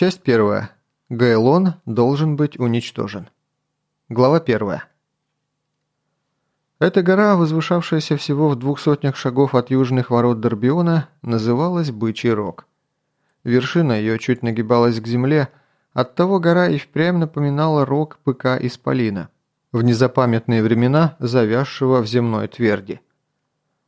Часть первая. Гайлон должен быть уничтожен. Глава первая. Эта гора, возвышавшаяся всего в двух сотнях шагов от южных ворот Дорбиона, называлась Бычий Рог. Вершина ее чуть нагибалась к земле, оттого гора и впрямь напоминала рог быка Исполина, в незапамятные времена завязшего в земной тверди.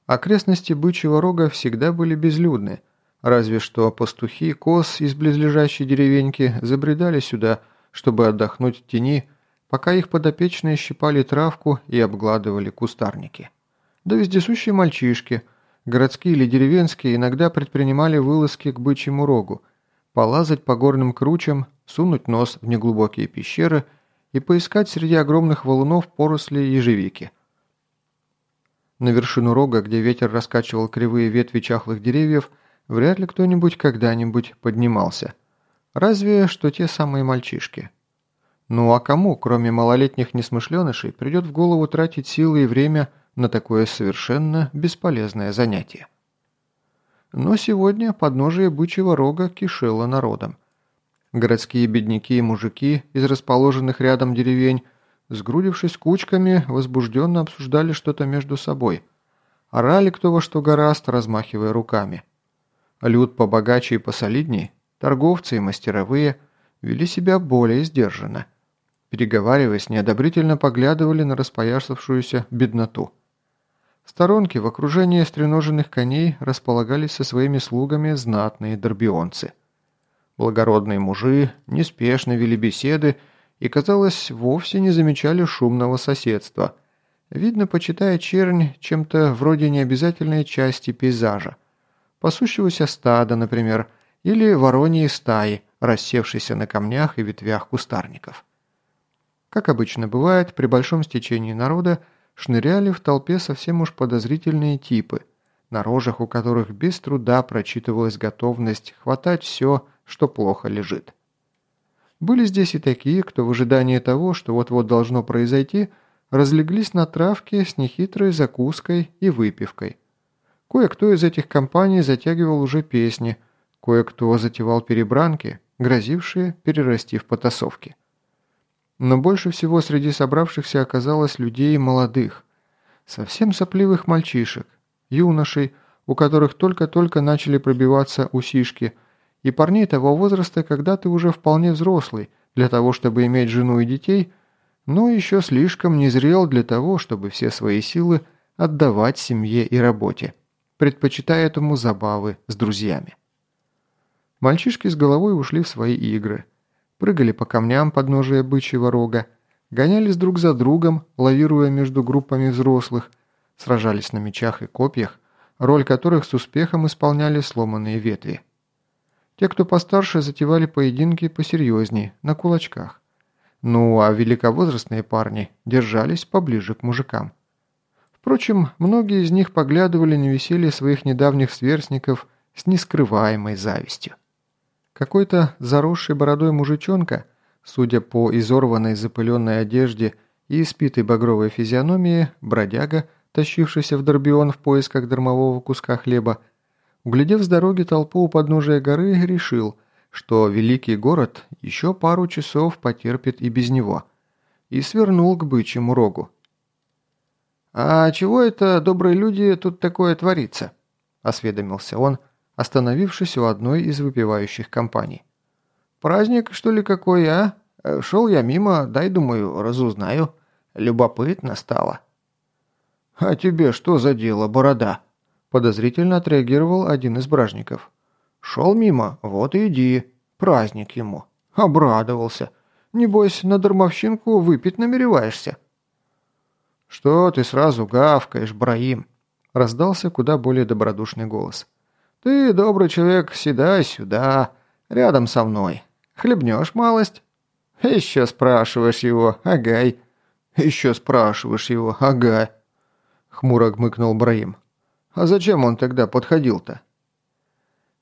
Окрестности Бычьего Рога всегда были безлюдны – Разве что пастухи коз из близлежащей деревеньки забредали сюда, чтобы отдохнуть в тени, пока их подопечные щипали травку и обгладывали кустарники. Да вездесущие мальчишки, городские или деревенские, иногда предпринимали вылазки к бычьему рогу, полазать по горным кручам, сунуть нос в неглубокие пещеры и поискать среди огромных валунов поросли ежевики. На вершину рога, где ветер раскачивал кривые ветви чахлых деревьев, вряд ли кто-нибудь когда-нибудь поднимался. Разве что те самые мальчишки. Ну а кому, кроме малолетних несмышленышей, придет в голову тратить силы и время на такое совершенно бесполезное занятие? Но сегодня подножие бычьего рога кишело народом. Городские бедняки и мужики из расположенных рядом деревень, сгрудившись кучками, возбужденно обсуждали что-то между собой. Орали кто во что гораст, размахивая руками. Люд побогаче и посолидней, торговцы и мастеровые вели себя более сдержанно. Переговариваясь, неодобрительно поглядывали на распоясавшуюся бедноту. В сторонке в окружении стреноженных коней располагались со своими слугами знатные дорбионцы. Благородные мужи неспешно вели беседы и, казалось, вовсе не замечали шумного соседства. Видно, почитая чернь чем-то вроде необязательной части пейзажа пасущегося стада, например, или вороньей стаи, рассевшейся на камнях и ветвях кустарников. Как обычно бывает, при большом стечении народа шныряли в толпе совсем уж подозрительные типы, на рожах у которых без труда прочитывалась готовность хватать все, что плохо лежит. Были здесь и такие, кто в ожидании того, что вот-вот должно произойти, разлеглись на травке с нехитрой закуской и выпивкой. Кое-кто из этих компаний затягивал уже песни, кое-кто затевал перебранки, грозившие перерасти в потасовки. Но больше всего среди собравшихся оказалось людей молодых, совсем сопливых мальчишек, юношей, у которых только-только начали пробиваться усишки, и парней того возраста, когда ты уже вполне взрослый для того, чтобы иметь жену и детей, но еще слишком незрел для того, чтобы все свои силы отдавать семье и работе предпочитая этому забавы с друзьями. Мальчишки с головой ушли в свои игры. Прыгали по камням подножия бычьего рога, гонялись друг за другом, лавируя между группами взрослых, сражались на мечах и копьях, роль которых с успехом исполняли сломанные ветви. Те, кто постарше, затевали поединки посерьезнее, на кулачках. Ну а великовозрастные парни держались поближе к мужикам. Впрочем, многие из них поглядывали на веселье своих недавних сверстников с нескрываемой завистью. Какой-то заросший бородой мужичонка, судя по изорванной запыленной одежде и испитой багровой физиономии, бродяга, тащившийся в Дорбион в поисках дармового куска хлеба, углядев с дороги толпу у подножия горы, решил, что великий город еще пару часов потерпит и без него, и свернул к бычьему рогу. «А чего это, добрые люди, тут такое творится?» – осведомился он, остановившись у одной из выпивающих компаний. «Праздник, что ли, какой, а? Шел я мимо, дай, думаю, разузнаю. Любопытно стало». «А тебе что за дело, борода?» – подозрительно отреагировал один из бражников. «Шел мимо, вот и иди. Праздник ему. Обрадовался. Небось, на дармовщинку выпить намереваешься?» «Что ты сразу гавкаешь, Браим?» – раздался куда более добродушный голос. «Ты, добрый человек, седай сюда, рядом со мной. Хлебнешь малость?» «Еще спрашиваешь его, агай». «Еще спрашиваешь его, ага», – хмуро гмыкнул Браим. «А зачем он тогда подходил-то?»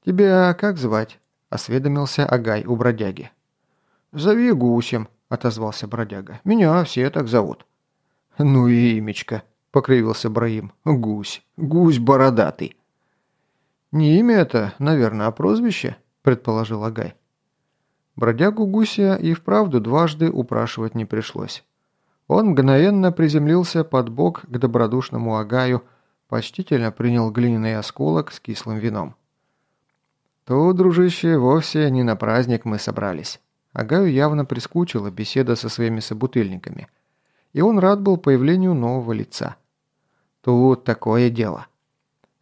«Тебя как звать?» – осведомился Агай у бродяги. «Зови гусем», – отозвался бродяга. «Меня все так зовут». «Ну и имечко», — покривился Браим. «Гусь. Гусь бородатый». «Не имя это, наверное, а прозвище?» — предположил Агай. Бродягу гуся и вправду дважды упрашивать не пришлось. Он мгновенно приземлился под бок к добродушному Агаю, почтительно принял глиняный осколок с кислым вином. «Тут, дружище, вовсе не на праздник мы собрались». Агаю явно прискучила беседа со своими собутыльниками, и он рад был появлению нового лица. «Тут такое дело.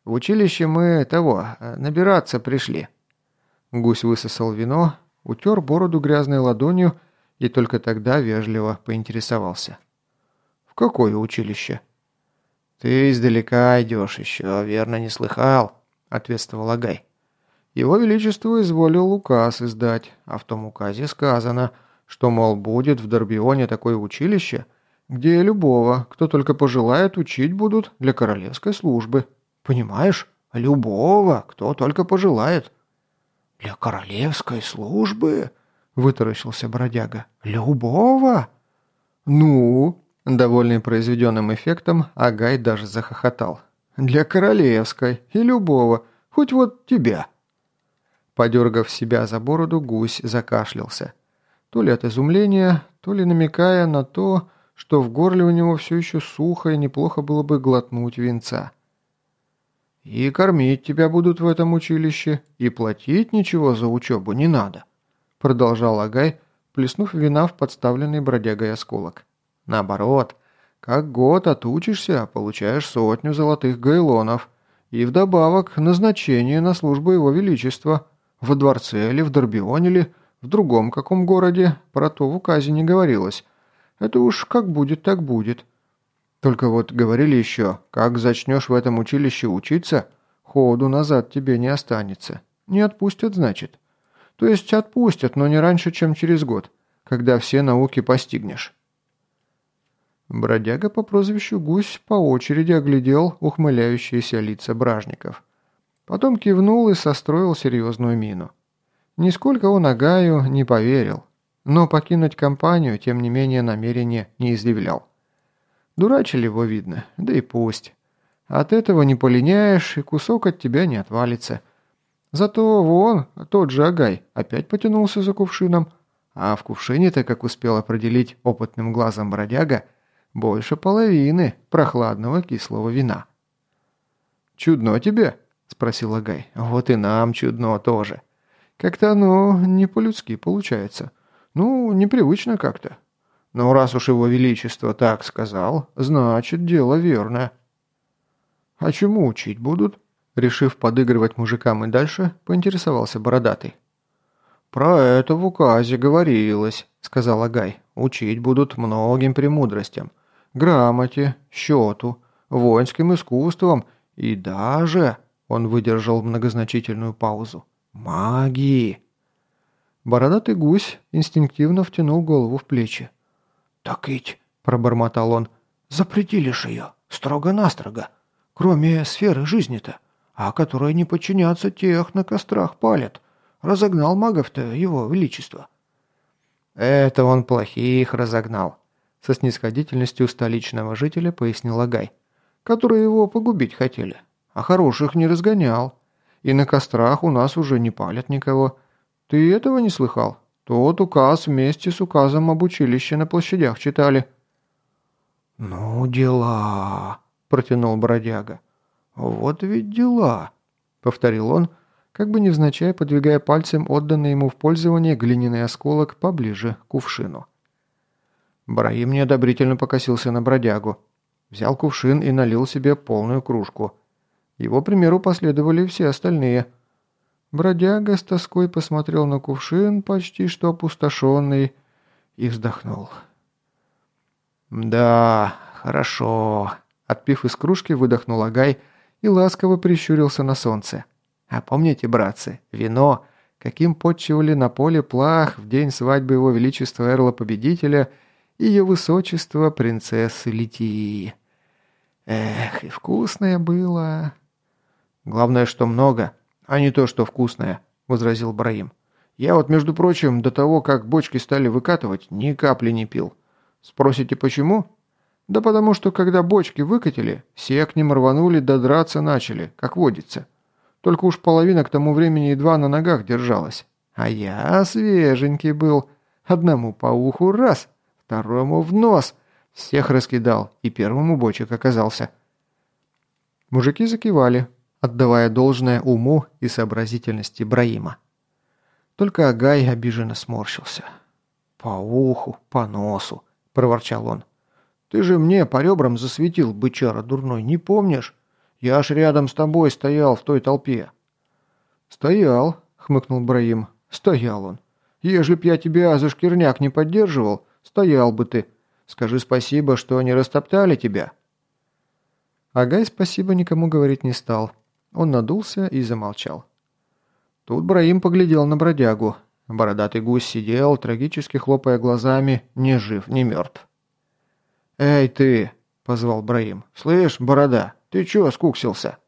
В училище мы того, набираться пришли». Гусь высосал вино, утер бороду грязной ладонью и только тогда вежливо поинтересовался. «В какое училище?» «Ты издалека идешь еще, верно не слыхал», — ответствовал Агай. Его Величество изволил указ издать, а в том указе сказано, что, мол, будет в Дорбионе такое училище, где любого, кто только пожелает, учить будут для королевской службы. Понимаешь? Любого, кто только пожелает. «Для королевской службы?» — вытаращился бродяга. «Любого?» «Ну?» — довольный произведенным эффектом, Агай даже захохотал. «Для королевской и любого, хоть вот тебя». Подергав себя за бороду, гусь закашлялся. То ли от изумления, то ли намекая на то, что в горле у него все еще сухо и неплохо было бы глотнуть винца. «И кормить тебя будут в этом училище, и платить ничего за учебу не надо», продолжал Агай, плеснув вина в подставленный бродягой осколок. «Наоборот, как год отучишься, получаешь сотню золотых гайлонов, и вдобавок назначение на службу его величества». Во дворце или в Дорбионе или в другом каком городе, про то в указе не говорилось. Это уж как будет, так будет. Только вот говорили еще, как зачнешь в этом училище учиться, ходу назад тебе не останется. Не отпустят, значит. То есть отпустят, но не раньше, чем через год, когда все науки постигнешь. Бродяга по прозвищу Гусь по очереди оглядел ухмыляющиеся лица бражников. Потом кивнул и состроил серьезную мину. Нисколько он Агаю не поверил, но покинуть компанию, тем не менее, намерения не изъявлял. Дурачили его, видно, да и пусть. От этого не полиняешь, и кусок от тебя не отвалится. Зато вон, тот же Агай, опять потянулся за кувшином, а в кувшине-то, как успел определить опытным глазом бродяга, больше половины прохладного кислого вина. «Чудно тебе?» – спросил Агай. «Вот и нам чудно тоже. Как-то оно не по-людски получается. Ну, непривычно как-то. Но раз уж его величество так сказал, значит, дело верное». «А чему учить будут?» Решив подыгрывать мужикам и дальше, поинтересовался Бородатый. «Про это в указе говорилось», — сказал Агай. «Учить будут многим премудростям. Грамоте, счету, воинским искусствам и даже...» Он выдержал многозначительную паузу. «Магии!» Бородатый гусь инстинктивно втянул голову в плечи. «Так ведь», — пробормотал он, — «запретили ж ее, строго-настрого, кроме сферы жизни-то, а которая не подчиняться тех на кострах палят. Разогнал магов-то его величество». «Это он плохих разогнал», — со снисходительностью столичного жителя пояснил Агай, «которые его погубить хотели а хороших не разгонял. И на кострах у нас уже не палят никого. Ты этого не слыхал? Тот указ вместе с указом об училище на площадях читали». «Ну, дела», — протянул бродяга. «Вот ведь дела», — повторил он, как бы невзначай подвигая пальцем отданный ему в пользование глиняный осколок поближе к кувшину. Браим неодобрительно покосился на бродягу. Взял кувшин и налил себе полную кружку. Его примеру последовали все остальные. Бродяга с тоской посмотрел на кувшин, почти что опустошенный, и вздохнул. «Да, хорошо», — отпив из кружки, выдохнул Агай и ласково прищурился на солнце. «А помните, братцы, вино, каким подчивали на поле плах в день свадьбы его величества Эрла-победителя и ее высочества принцессы Литии? Эх, и вкусное было!» «Главное, что много, а не то, что вкусное», — возразил Браим. «Я вот, между прочим, до того, как бочки стали выкатывать, ни капли не пил. Спросите, почему? Да потому что, когда бочки выкатили, все к ним рванули да драться начали, как водится. Только уж половина к тому времени едва на ногах держалась. А я свеженький был. Одному по уху раз, второму в нос. Всех раскидал, и первому бочек оказался. Мужики закивали, отдавая должное уму и сообразительности Браима. Только Агай обиженно сморщился. «По уху, по носу», — проворчал он. «Ты же мне по ребрам засветил, бычара дурной, не помнишь? Я аж рядом с тобой стоял в той толпе». «Стоял», — хмыкнул Браим. «Стоял он. Ежели б я тебя за шкирняк не поддерживал, стоял бы ты. Скажи спасибо, что не растоптали тебя». Агай спасибо никому говорить не стал. Он надулся и замолчал. Тут Браим поглядел на бродягу. Бородатый гусь сидел, трагически хлопая глазами, ни жив, ни мертв. «Эй, ты!» — позвал Браим. «Слышь, борода, ты чё скуксился?»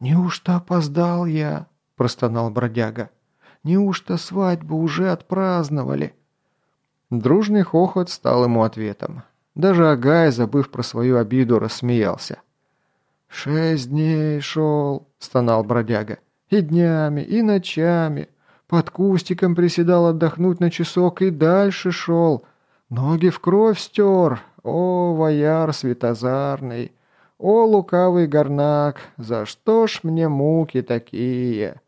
«Неужто опоздал я?» — простонал бродяга. «Неужто свадьбу уже отпраздновали?» Дружный хохот стал ему ответом. Даже Агай, забыв про свою обиду, рассмеялся. «Шесть дней шел», — стонал бродяга. «И днями, и ночами. Под кустиком приседал отдохнуть на часок и дальше шел. Ноги в кровь стер. О, вояр светозарный! О, лукавый горнак! За что ж мне муки такие?»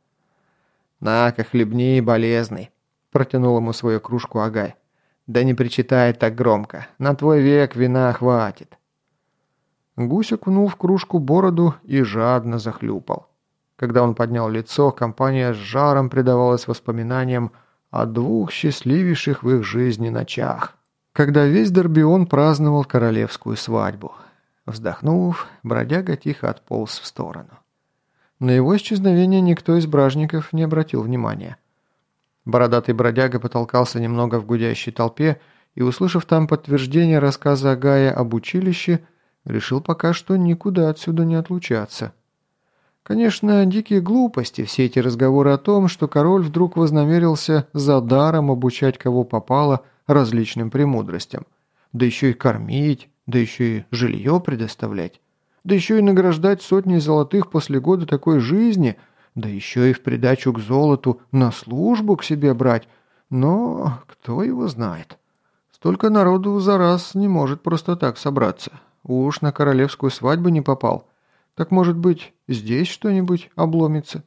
«На-ка, хлебни, болезный!» — протянул ему свою кружку Агай. «Да не причитай так громко. На твой век вина хватит». Гусь окунул в кружку бороду и жадно захлюпал. Когда он поднял лицо, компания с жаром предавалась воспоминаниям о двух счастливейших в их жизни ночах, когда весь Дорбион праздновал королевскую свадьбу. Вздохнув, бродяга тихо отполз в сторону. На его исчезновение никто из бражников не обратил внимания. Бородатый бродяга потолкался немного в гудящей толпе и, услышав там подтверждение рассказа Агая об училище, решил пока что никуда отсюда не отлучаться. Конечно, дикие глупости, все эти разговоры о том, что король вдруг вознамерился за даром обучать кого попало различным премудростям, да еще и кормить, да еще и жилье предоставлять, да еще и награждать сотни золотых после года такой жизни – да еще и в придачу к золоту на службу к себе брать. Но кто его знает? Столько народу за раз не может просто так собраться. Уж на королевскую свадьбу не попал. Так, может быть, здесь что-нибудь обломится?»